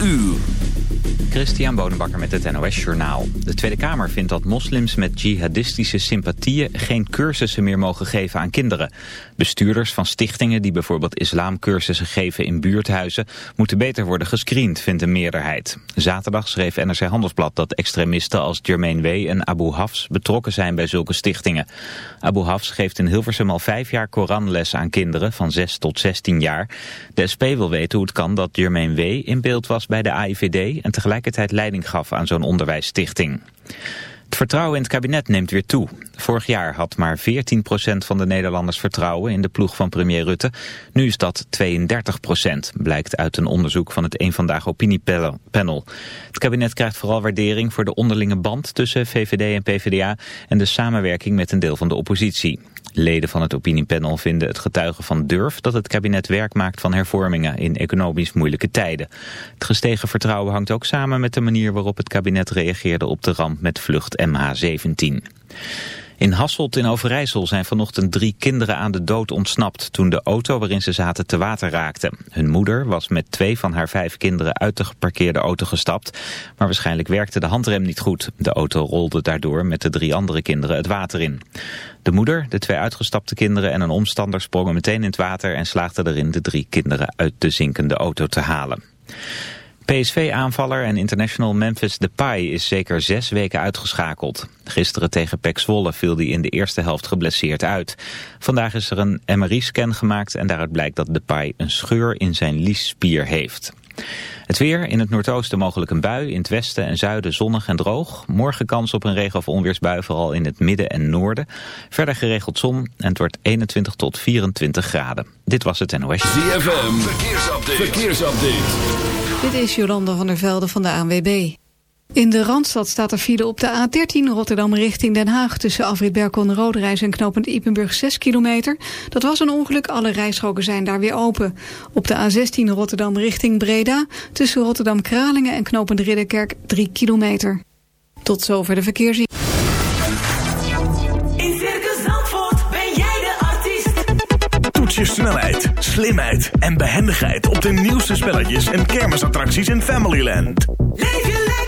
uur. Christian Bonenbakker met het NOS Journaal. De Tweede Kamer vindt dat moslims met jihadistische sympathieën geen cursussen meer mogen geven aan kinderen. Bestuurders van stichtingen die bijvoorbeeld islamcursussen geven in buurthuizen moeten beter worden gescreend, vindt een meerderheid. Zaterdag schreef NRC Handelsblad dat extremisten als Jermaine W. en Abu Hafs betrokken zijn bij zulke stichtingen. Abu Hafs geeft in Hilversum al vijf jaar Koranles aan kinderen van 6 tot 16 jaar. De SP wil weten hoe het kan dat Jermaine W. in beeld was bij de AIVD en leiding gaf aan zo'n onderwijsstichting. Het vertrouwen in het kabinet neemt weer toe. Vorig jaar had maar 14% van de Nederlanders vertrouwen in de ploeg van premier Rutte. Nu is dat 32%, blijkt uit een onderzoek van het Eén Vandaag Opiniepanel. Het kabinet krijgt vooral waardering voor de onderlinge band tussen VVD en PvdA... en de samenwerking met een deel van de oppositie. Leden van het opiniepanel vinden het getuigen van durf dat het kabinet werk maakt van hervormingen in economisch moeilijke tijden. Het gestegen vertrouwen hangt ook samen met de manier waarop het kabinet reageerde op de ramp met vlucht MH17. In Hasselt in Overijssel zijn vanochtend drie kinderen aan de dood ontsnapt toen de auto waarin ze zaten te water raakte. Hun moeder was met twee van haar vijf kinderen uit de geparkeerde auto gestapt, maar waarschijnlijk werkte de handrem niet goed. De auto rolde daardoor met de drie andere kinderen het water in. De moeder, de twee uitgestapte kinderen en een omstander sprongen meteen in het water en slaagden erin de drie kinderen uit de zinkende auto te halen. PSV-aanvaller en international Memphis Depay is zeker zes weken uitgeschakeld. Gisteren tegen Pek Zwolle viel hij in de eerste helft geblesseerd uit. Vandaag is er een MRI-scan gemaakt en daaruit blijkt dat Depay een scheur in zijn liesspier heeft. Het weer, in het noordoosten mogelijk een bui, in het westen en zuiden zonnig en droog. Morgen kans op een regen- of onweersbui, vooral in het midden en noorden. Verder geregeld zon en het wordt 21 tot 24 graden. Dit was het NOS. ZFM, verkeersupdate. verkeersupdate. Dit is Jolanda van der Velde van de ANWB. In de Randstad staat er file op de A13 Rotterdam richting Den Haag... tussen Afrit Berkel en Roderijs en knooppunt Ipenburg 6 kilometer. Dat was een ongeluk, alle rijstroken zijn daar weer open. Op de A16 Rotterdam richting Breda... tussen Rotterdam-Kralingen en knooppunt Ridderkerk 3 kilometer. Tot zover de verkeersziening. In Circus Zandvoort ben jij de artiest. Toets je snelheid, slimheid en behendigheid... op de nieuwste spelletjes en kermisattracties in Familyland. Leef je lekker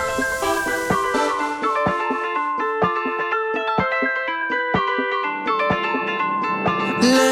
Love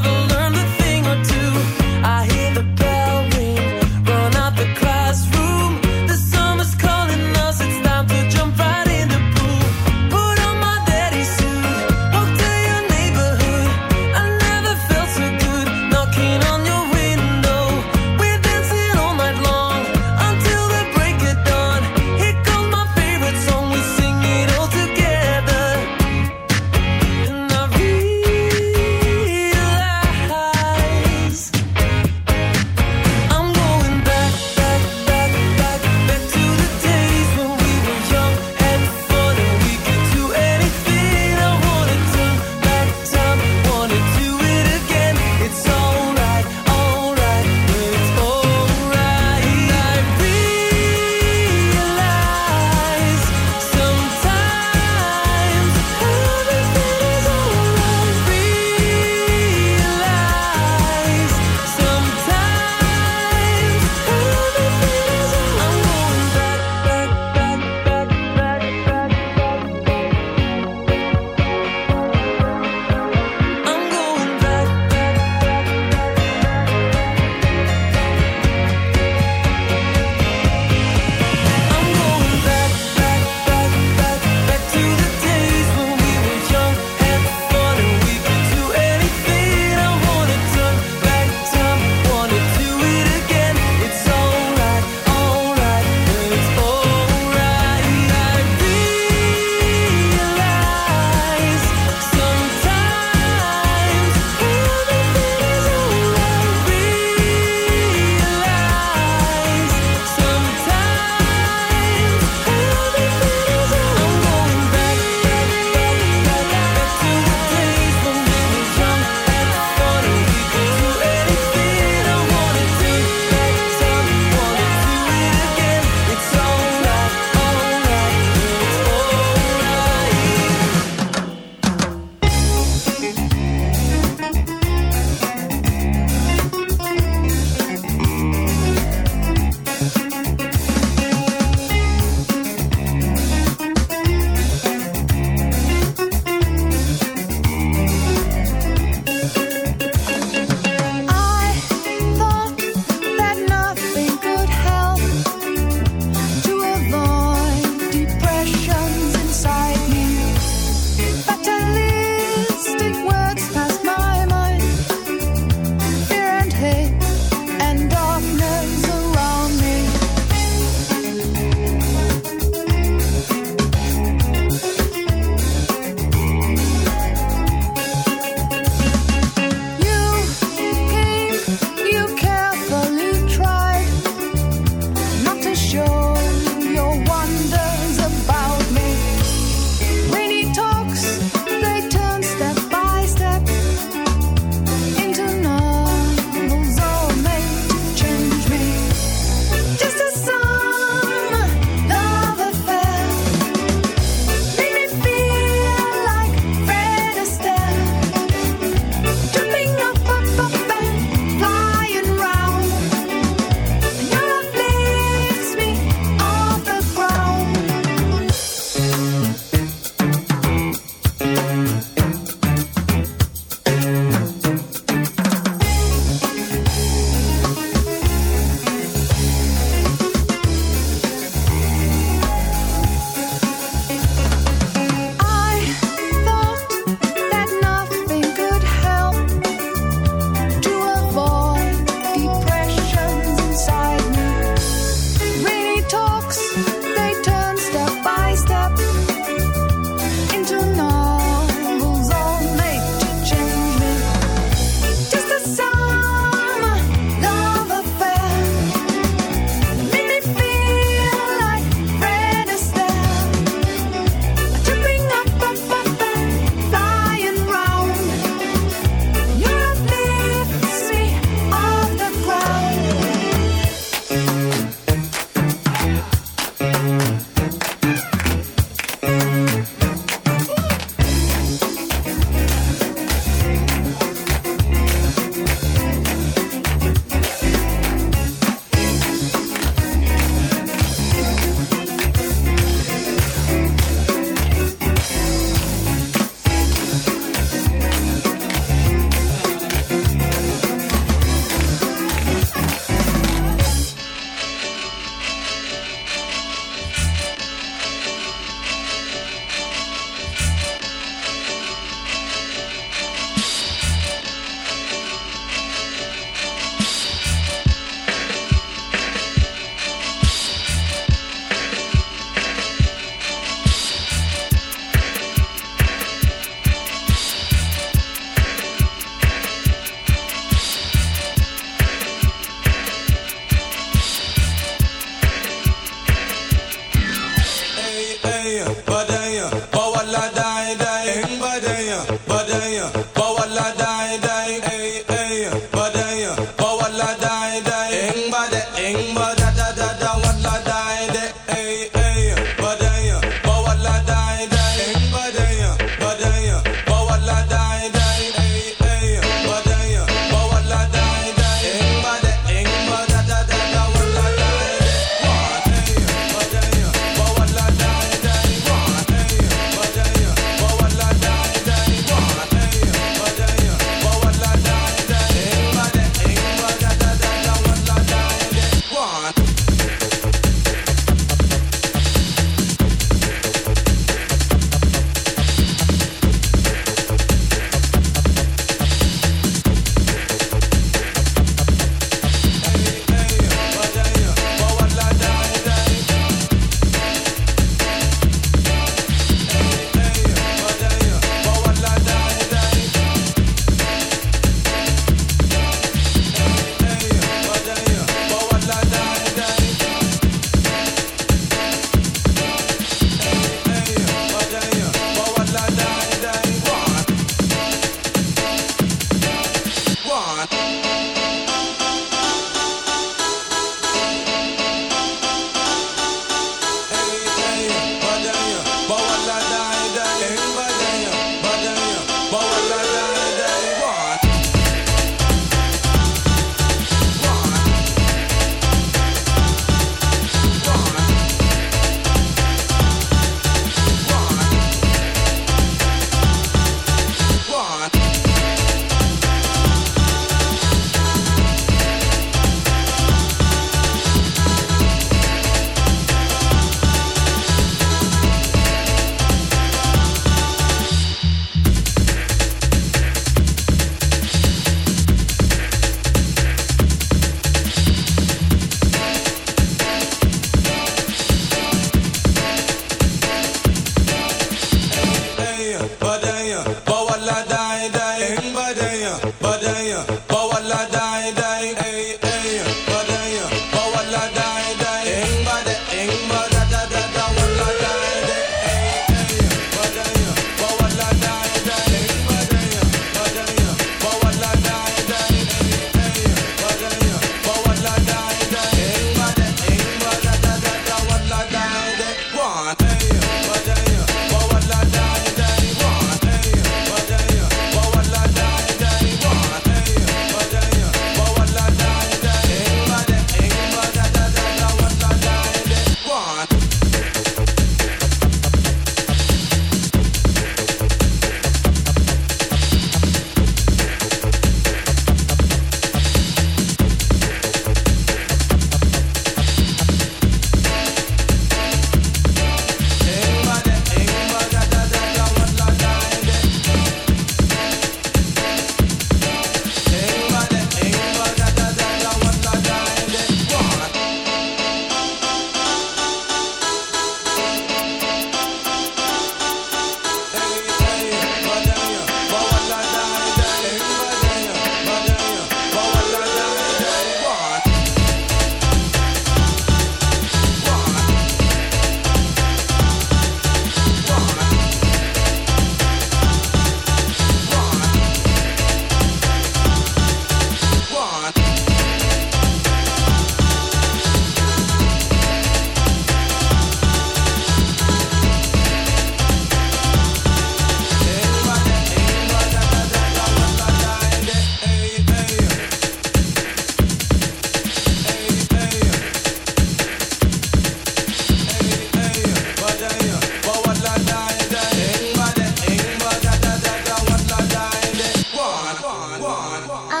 one.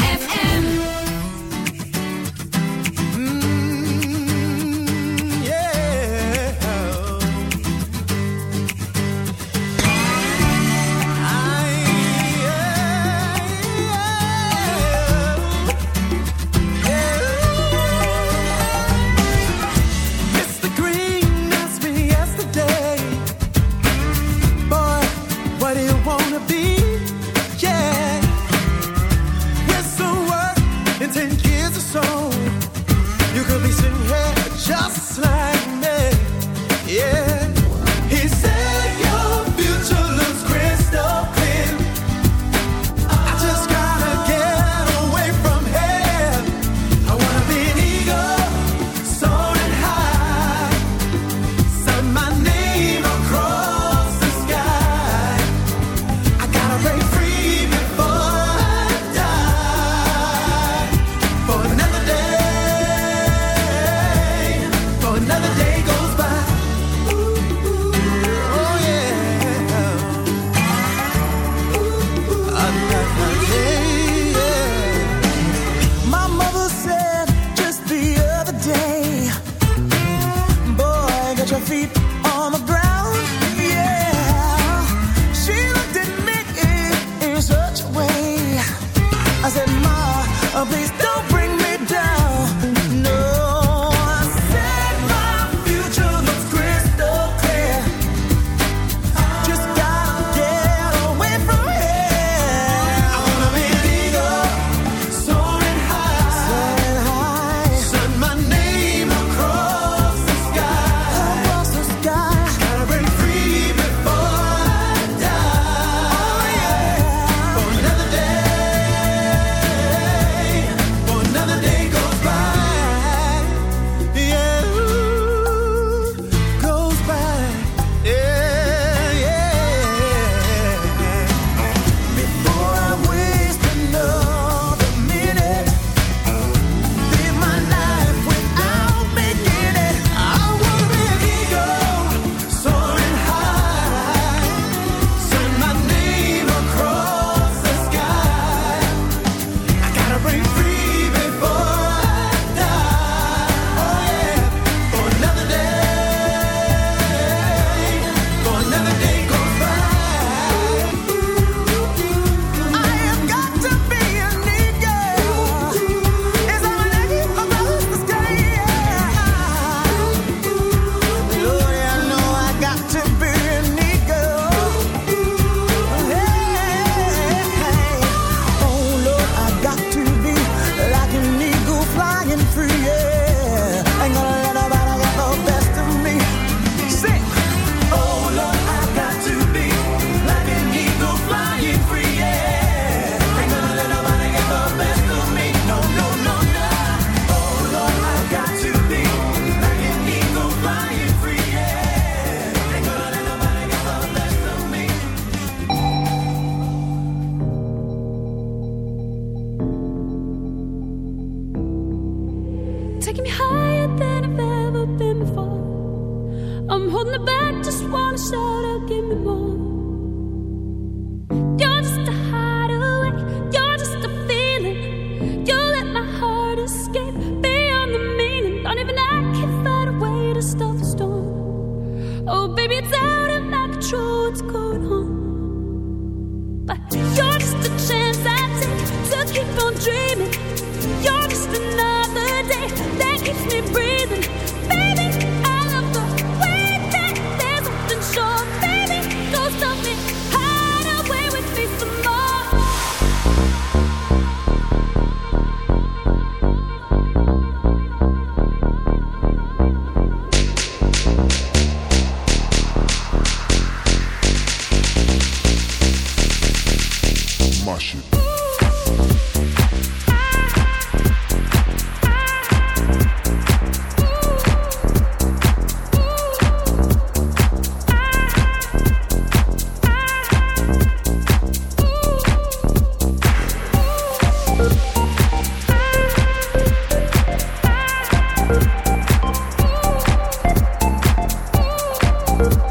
Bye.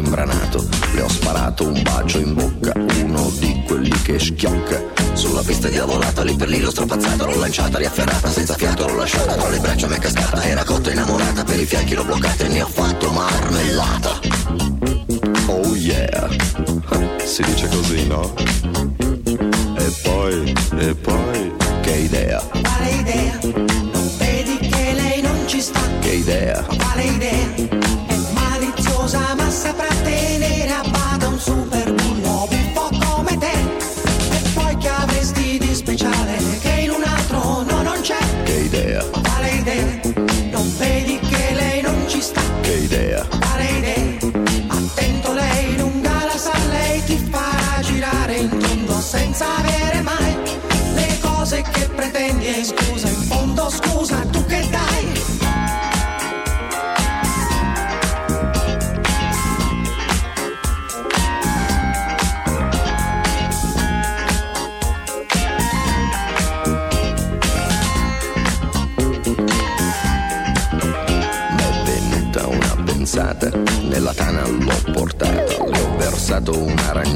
imbranato, le ho sparato un bacio in bocca, uno di quelli che schiocca. Sulla pista di diavolata, lì per lì l'ho strapazzata, l'ho lanciata, riafferrata, senza fiato, l'ho lasciata, tra le braccia mi è cascata, era cotta innamorata, per i fianchi l'ho bloccata e ne ho fatto marmellata. Oh yeah, si dice così, no? E poi, e poi, che idea? Quale idea? Vedi che lei non ci sta? Che idea? Quale idea?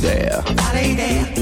there. Dolly there.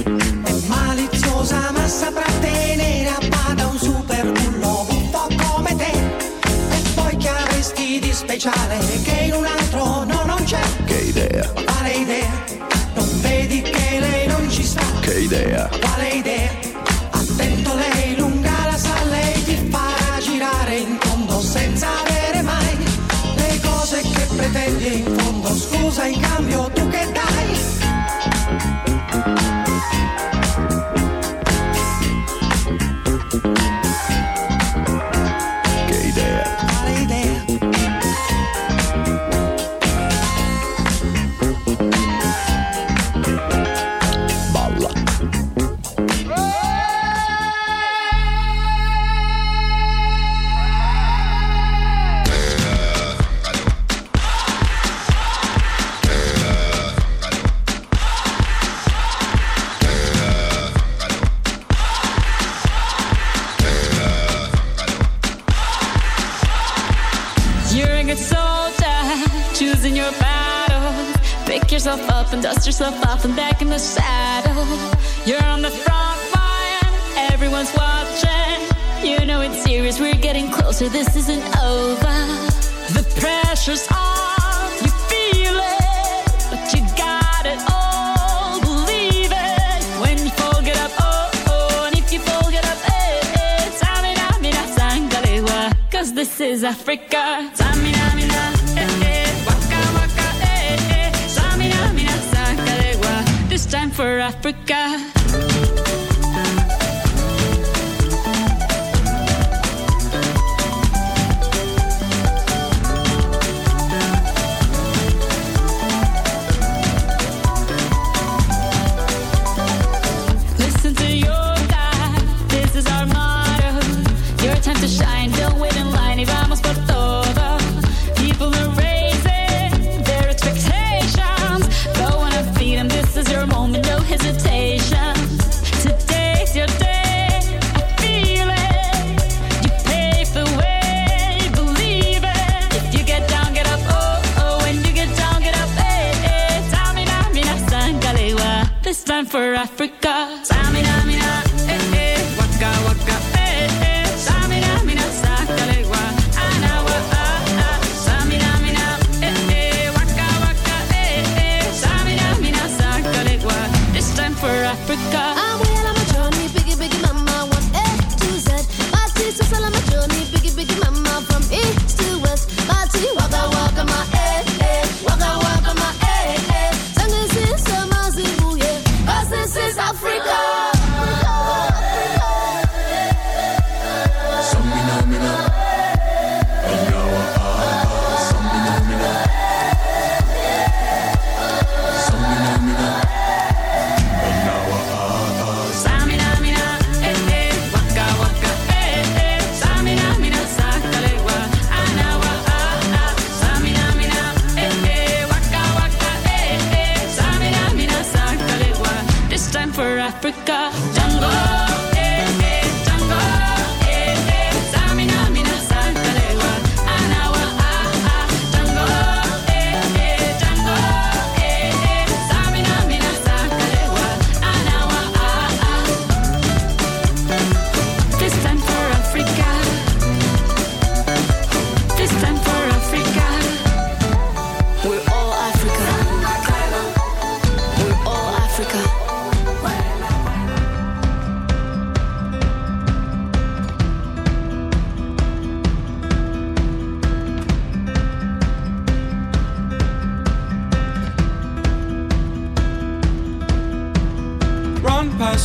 for Africa. Africa.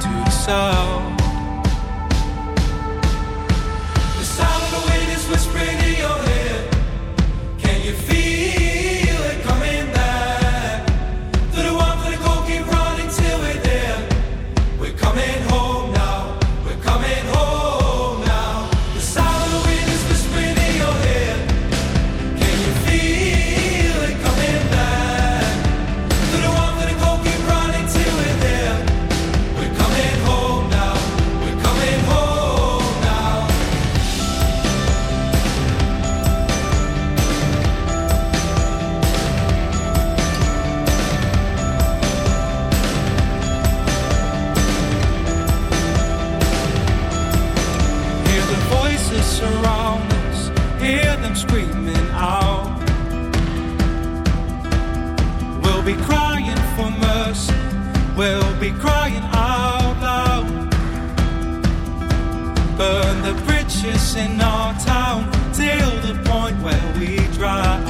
to the south. crying out loud. Burn the bridges in our town till the point where we dry.